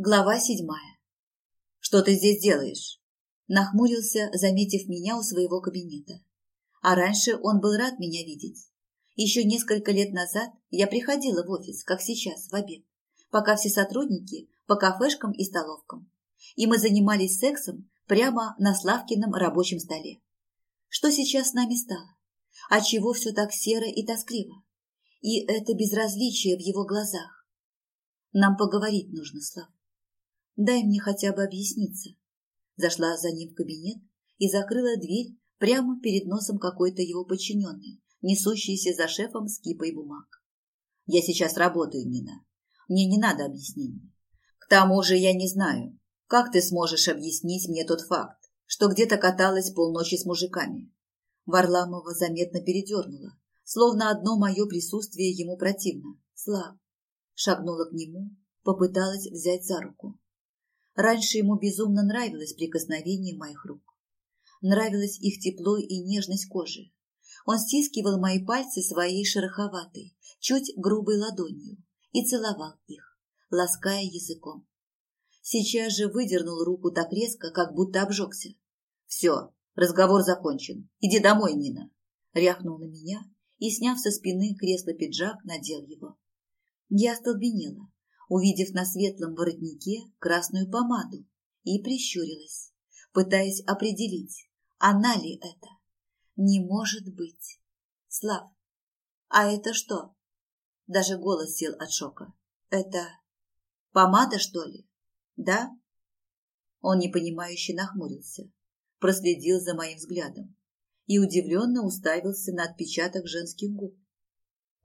Глава седьмая. «Что ты здесь делаешь?» Нахмурился, заметив меня у своего кабинета. А раньше он был рад меня видеть. Еще несколько лет назад я приходила в офис, как сейчас, в обед, пока все сотрудники по кафешкам и столовкам. И мы занимались сексом прямо на Славкином рабочем столе. Что сейчас с нами стало? Отчего все так серо и тоскливо? И это безразличие в его глазах. Нам поговорить нужно, Слав. Дай мне хотя бы объясниться. Зашла за ним в кабинет и закрыла дверь прямо перед носом какой-то его подчиненной, несущейся за шефом с кипой бумаг. Я сейчас работаю, Нина. Мне не надо объяснений. К тому же я не знаю, как ты сможешь объяснить мне тот факт, что где-то каталась полночи с мужиками. Варламова заметно передернула, словно одно мое присутствие ему противно. Слав шагнула к нему, попыталась взять за руку. Раньше ему безумно нравилось прикосновение моих рук. Нравилось их тепло и нежность кожи. Он стискивал мои пальцы своей шероховатой, чуть грубой ладонью и целовал их, лаская языком. Сейчас же выдернул руку так резко, как будто обжегся. «Все, разговор закончен. Иди домой, Нина!» Ряхнул на меня и, сняв со спины кресло-пиджак, надел его. Я остолбенела, увидев на светлом воротнике красную помаду, и прищурилась, пытаясь определить, она ли это. Не может быть. Слав, а это что? Даже голос сел от шока. Это помада, что ли? Да? Он непонимающе нахмурился, проследил за моим взглядом и удивленно уставился на отпечаток женских губ.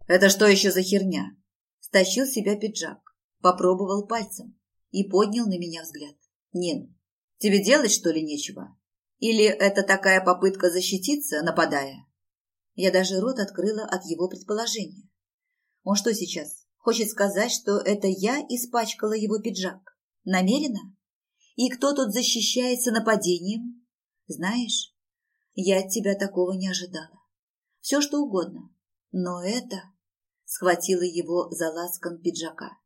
«Это что еще за херня?» Стащил себя пиджак, попробовал пальцем и поднял на меня взгляд. «Нин, тебе делать, что ли, нечего? Или это такая попытка защититься, нападая?» Я даже рот открыла от его предположения. Он что сейчас, хочет сказать, что это я испачкала его пиджак? Намеренно? И кто тут защищается нападением? Знаешь, я от тебя такого не ожидала. Все, что угодно. Но это... Схватила его за ласкан пиджака.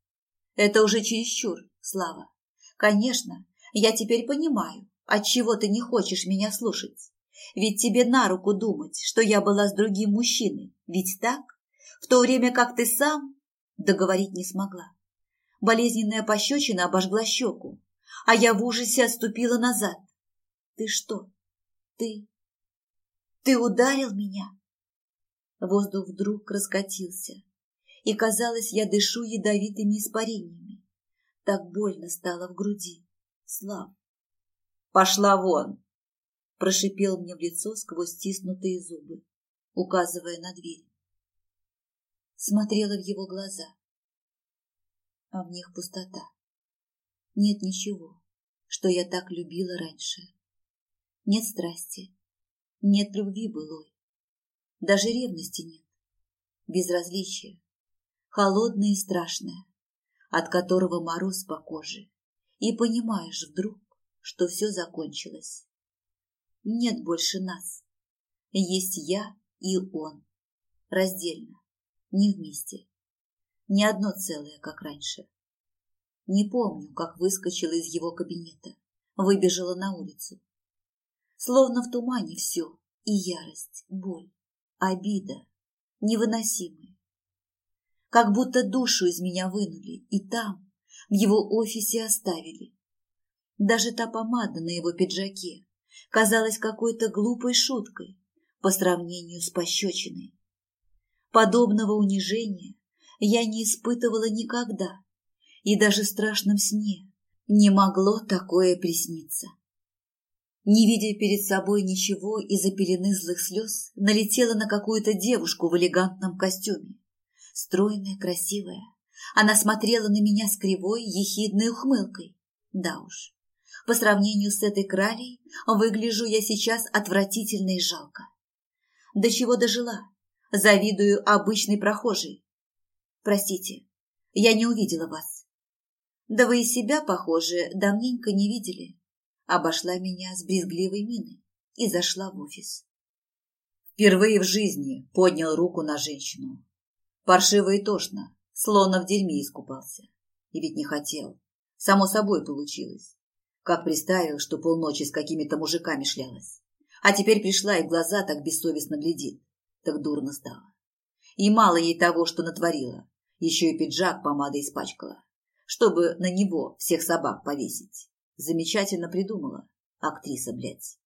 Это уже чересчур, Слава. Конечно, я теперь понимаю, от чего ты не хочешь меня слушать. Ведь тебе на руку думать, что я была с другим мужчиной. Ведь так? В то время как ты сам договорить не смогла. Болезненная пощечина обожгла щеку, а я в ужасе отступила назад. Ты что? Ты? Ты ударил меня? Воздух вдруг раскатился, и, казалось, я дышу ядовитыми испарениями. Так больно стало в груди. Слав. «Пошла вон!» Прошипел мне в лицо сквозь стиснутые зубы, указывая на дверь. Смотрела в его глаза, а в них пустота. Нет ничего, что я так любила раньше. Нет страсти, нет любви былой, даже ревности нет, безразличия, холодное и страшное, от которого мороз по коже, и понимаешь вдруг, что все закончилось. Нет больше нас. Есть я и он. Раздельно, не вместе. Не одно целое, как раньше. Не помню, как выскочила из его кабинета, выбежала на улицу. Словно в тумане все, и ярость, боль, обида, невыносимая как будто душу из меня вынули и там, в его офисе оставили. Даже та помада на его пиджаке казалась какой-то глупой шуткой по сравнению с пощечиной. Подобного унижения я не испытывала никогда, и даже в страшном сне не могло такое присниться. Не видя перед собой ничего из-за пелены злых слез, налетела на какую-то девушку в элегантном костюме стройная, красивая. Она смотрела на меня с кривой, ехидной ухмылкой. Да уж, по сравнению с этой кралей выгляжу я сейчас отвратительно и жалко. До чего дожила? Завидую обычной прохожей. Простите, я не увидела вас. Да вы и себя, похоже, давненько не видели. Обошла меня с брезгливой миной и зашла в офис. Впервые в жизни поднял руку на женщину, Паршиво и тошно, словно в дерьме искупался. И ведь не хотел. Само собой получилось. Как представил, что полночи с какими-то мужиками шлялась. А теперь пришла и глаза так бессовестно глядит. Так дурно стало. И мало ей того, что натворила. Еще и пиджак помадой испачкала. Чтобы на него всех собак повесить. Замечательно придумала. Актриса, блядь.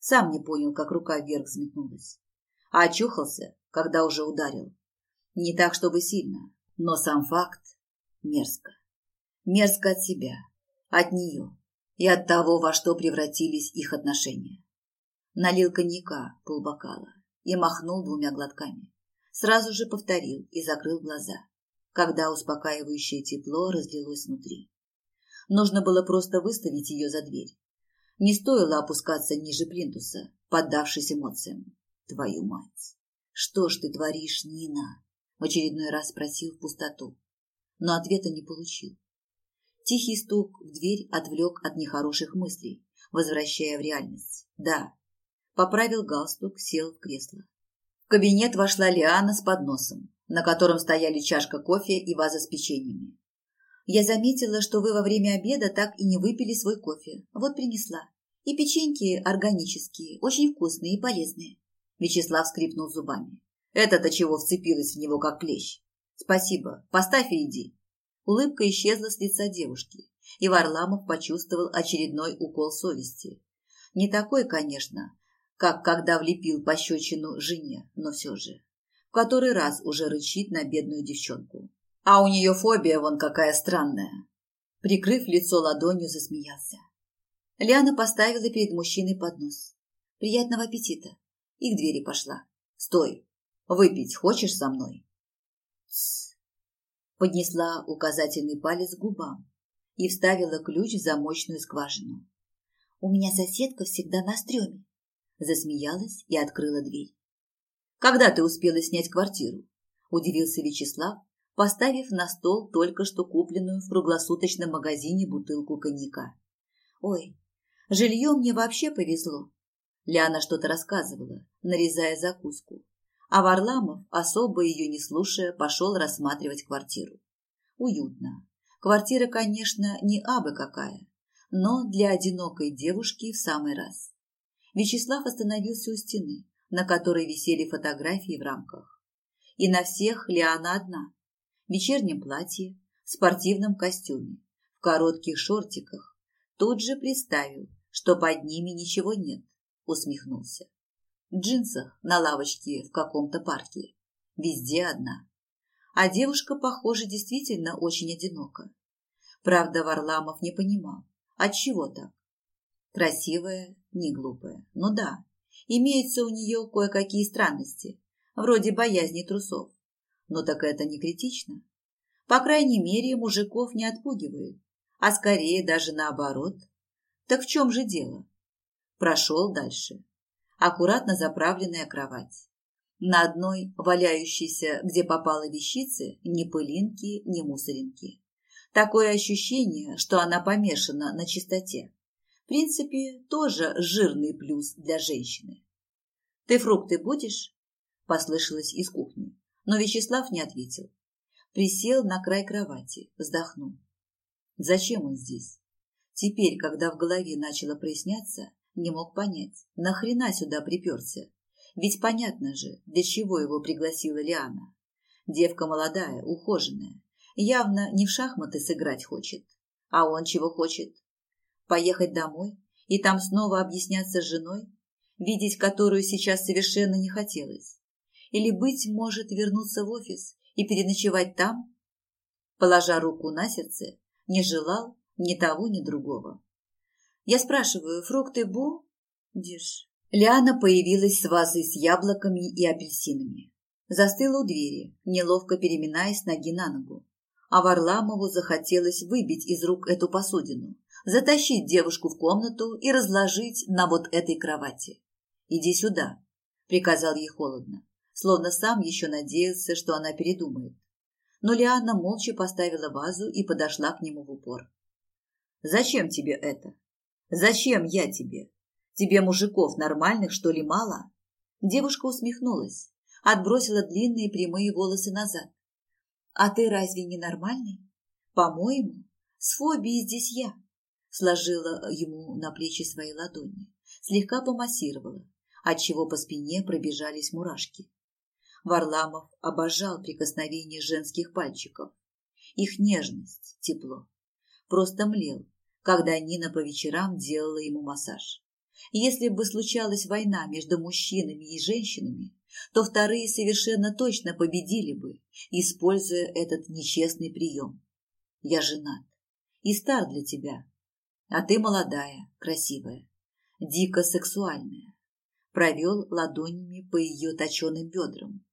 Сам не понял, как рука вверх взметнулась. А очухался, когда уже ударил. Не так, чтобы сильно, но сам факт мерзко. Мерзко от себя, от нее и от того, во что превратились их отношения. Налил коньяка полбокала и махнул двумя глотками. Сразу же повторил и закрыл глаза, когда успокаивающее тепло разлилось внутри. Нужно было просто выставить ее за дверь. Не стоило опускаться ниже плинтуса, поддавшись эмоциям. Твою мать! Что ж ты творишь, Нина? В очередной раз спросил в пустоту, но ответа не получил. Тихий стук в дверь отвлек от нехороших мыслей, возвращая в реальность. Да. Поправил галстук, сел в кресло. В кабинет вошла Лиана с подносом, на котором стояли чашка кофе и ваза с печеньями. Я заметила, что вы во время обеда так и не выпили свой кофе. Вот принесла. И печеньки органические, очень вкусные и полезные. Вячеслав скрипнул зубами. Это-то чего вцепилась в него, как клещ. Спасибо, поставь и иди. Улыбка исчезла с лица девушки, и Варламов почувствовал очередной укол совести. Не такой, конечно, как когда влепил пощечину жене, но все же. В который раз уже рычит на бедную девчонку. А у нее фобия вон какая странная. Прикрыв лицо ладонью, засмеялся. Лиана поставила перед мужчиной поднос. Приятного аппетита. И к двери пошла. Стой. Выпить хочешь со мной? Тс. Поднесла указательный палец к губам и вставила ключ в замочную скважину. У меня соседка всегда на стреме. Засмеялась и открыла дверь. Когда ты успела снять квартиру? Удивился Вячеслав, поставив на стол только что купленную в круглосуточном магазине бутылку коньяка. Ой, жилье мне вообще повезло. Ляна что-то рассказывала, нарезая закуску. А Варламов, особо ее не слушая, пошел рассматривать квартиру. Уютно. Квартира, конечно, не абы какая, но для одинокой девушки в самый раз. Вячеслав остановился у стены, на которой висели фотографии в рамках. И на всех Лиана одна. В вечернем платье, в спортивном костюме, в коротких шортиках. Тут же представил, что под ними ничего нет, усмехнулся джинсах на лавочке в каком-то парке. Везде одна. А девушка, похоже, действительно очень одинока. Правда, Варламов не понимал, отчего так. Красивая, не глупая. Ну да, имеются у нее кое-какие странности, вроде боязни трусов. Но так это не критично. По крайней мере, мужиков не отпугивает, а скорее даже наоборот. Так в чем же дело? Прошел дальше аккуратно заправленная кровать. На одной, валяющейся, где попало вещицы, ни пылинки, ни мусоринки. Такое ощущение, что она помешана на чистоте. В принципе, тоже жирный плюс для женщины. «Ты фрукты будешь?» – послышалось из кухни, но Вячеслав не ответил. Присел на край кровати, вздохнул. Зачем он здесь? Теперь, когда в голове начало проясняться, не мог понять, нахрена сюда приперся. Ведь понятно же, для чего его пригласила Лиана. Девка молодая, ухоженная, явно не в шахматы сыграть хочет. А он чего хочет? Поехать домой и там снова объясняться с женой, видеть которую сейчас совершенно не хотелось. Или, быть может, вернуться в офис и переночевать там? Положа руку на сердце, не желал ни того, ни другого. Я спрашиваю, фрукты бу? Диш. Лиана появилась с вазой с яблоками и апельсинами. Застыла у двери, неловко переминаясь ноги на ногу. А Варламову захотелось выбить из рук эту посудину, затащить девушку в комнату и разложить на вот этой кровати. «Иди сюда», – приказал ей холодно, словно сам еще надеялся, что она передумает. Но Лиана молча поставила вазу и подошла к нему в упор. «Зачем тебе это?» Зачем я тебе? Тебе мужиков нормальных, что ли, мало? Девушка усмехнулась, отбросила длинные прямые волосы назад. А ты разве не нормальный? По-моему, С фобией здесь я. Сложила ему на плечи свои ладони, слегка помассировала, отчего по спине пробежались мурашки. Варламов обожал прикосновение женских пальчиков, их нежность, тепло. Просто млел, когда Нина по вечерам делала ему массаж. Если бы случалась война между мужчинами и женщинами, то вторые совершенно точно победили бы, используя этот нечестный прием. Я женат и стар для тебя, а ты молодая, красивая, дико сексуальная. Провел ладонями по ее точеным бедрам,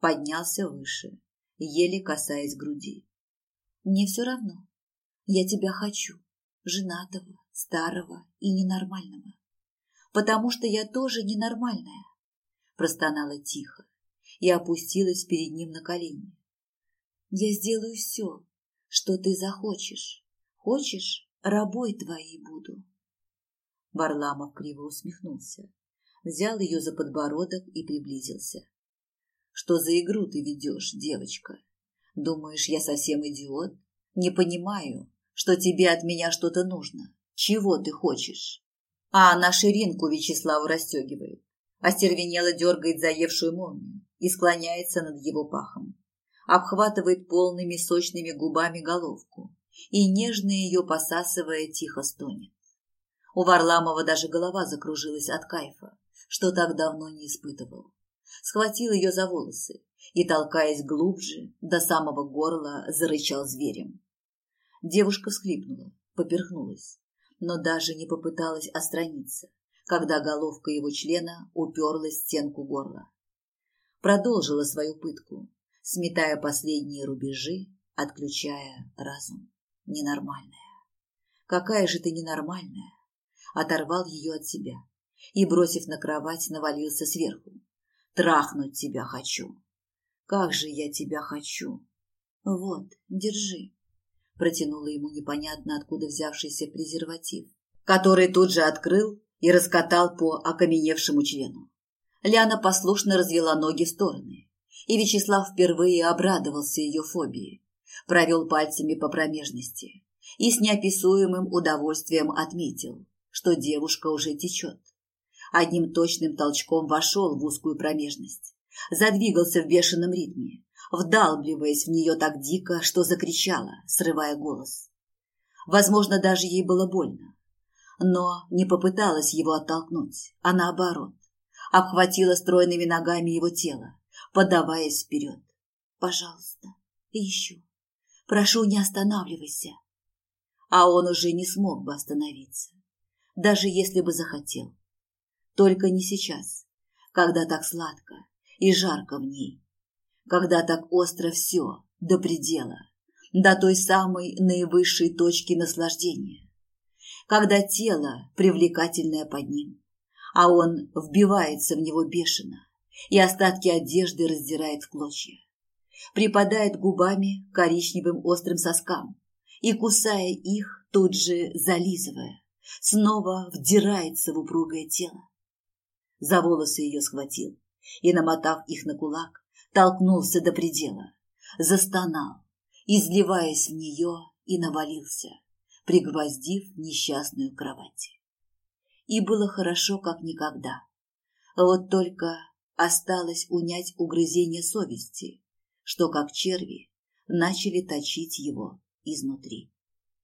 поднялся выше, еле касаясь груди. Мне все равно. Я тебя хочу, женатого, старого и ненормального. Потому что я тоже ненормальная. Простонала тихо и опустилась перед ним на колени. Я сделаю все, что ты захочешь. Хочешь, рабой твоей буду. Варламов криво усмехнулся, взял ее за подбородок и приблизился. Что за игру ты ведешь, девочка? Думаешь, я совсем идиот? Не понимаю, что тебе от меня что-то нужно. Чего ты хочешь? А она ширинку Вячеславу расстегивает, остервенело дергает заевшую молнию и склоняется над его пахом. Обхватывает полными сочными губами головку и, нежно ее посасывая, тихо стонет. У Варламова даже голова закружилась от кайфа, что так давно не испытывал. Схватил ее за волосы и, толкаясь глубже, до самого горла зарычал зверем. Девушка всхлипнула, поперхнулась, но даже не попыталась отстраниться, когда головка его члена уперлась в стенку горла. Продолжила свою пытку, сметая последние рубежи, отключая разум. Ненормальная. Какая же ты ненормальная. Оторвал ее от себя и, бросив на кровать, навалился сверху. Трахнуть тебя хочу. Как же я тебя хочу. Вот, держи протянула ему непонятно откуда взявшийся презерватив, который тут же открыл и раскатал по окаменевшему члену. Ляна послушно развела ноги в стороны, и Вячеслав впервые обрадовался ее фобии, провел пальцами по промежности и с неописуемым удовольствием отметил, что девушка уже течет. Одним точным толчком вошел в узкую промежность, задвигался в бешеном ритме, вдалбливаясь в нее так дико, что закричала, срывая голос. Возможно, даже ей было больно, но не попыталась его оттолкнуть, а наоборот, обхватила стройными ногами его тело, подаваясь вперед. «Пожалуйста, еще. Прошу, не останавливайся». А он уже не смог бы остановиться, даже если бы захотел. Только не сейчас, когда так сладко и жарко в ней, когда так остро все, до предела, до той самой наивысшей точки наслаждения, когда тело привлекательное под ним, а он вбивается в него бешено и остатки одежды раздирает в клочья, припадает губами коричневым острым соскам и, кусая их, тут же зализывая, снова вдирается в упругое тело. За волосы ее схватил и, намотав их на кулак, толкнулся до предела, застонал, изливаясь в нее и навалился, пригвоздив несчастную кровать. И было хорошо, как никогда. Вот только осталось унять угрызение совести, что, как черви, начали точить его изнутри.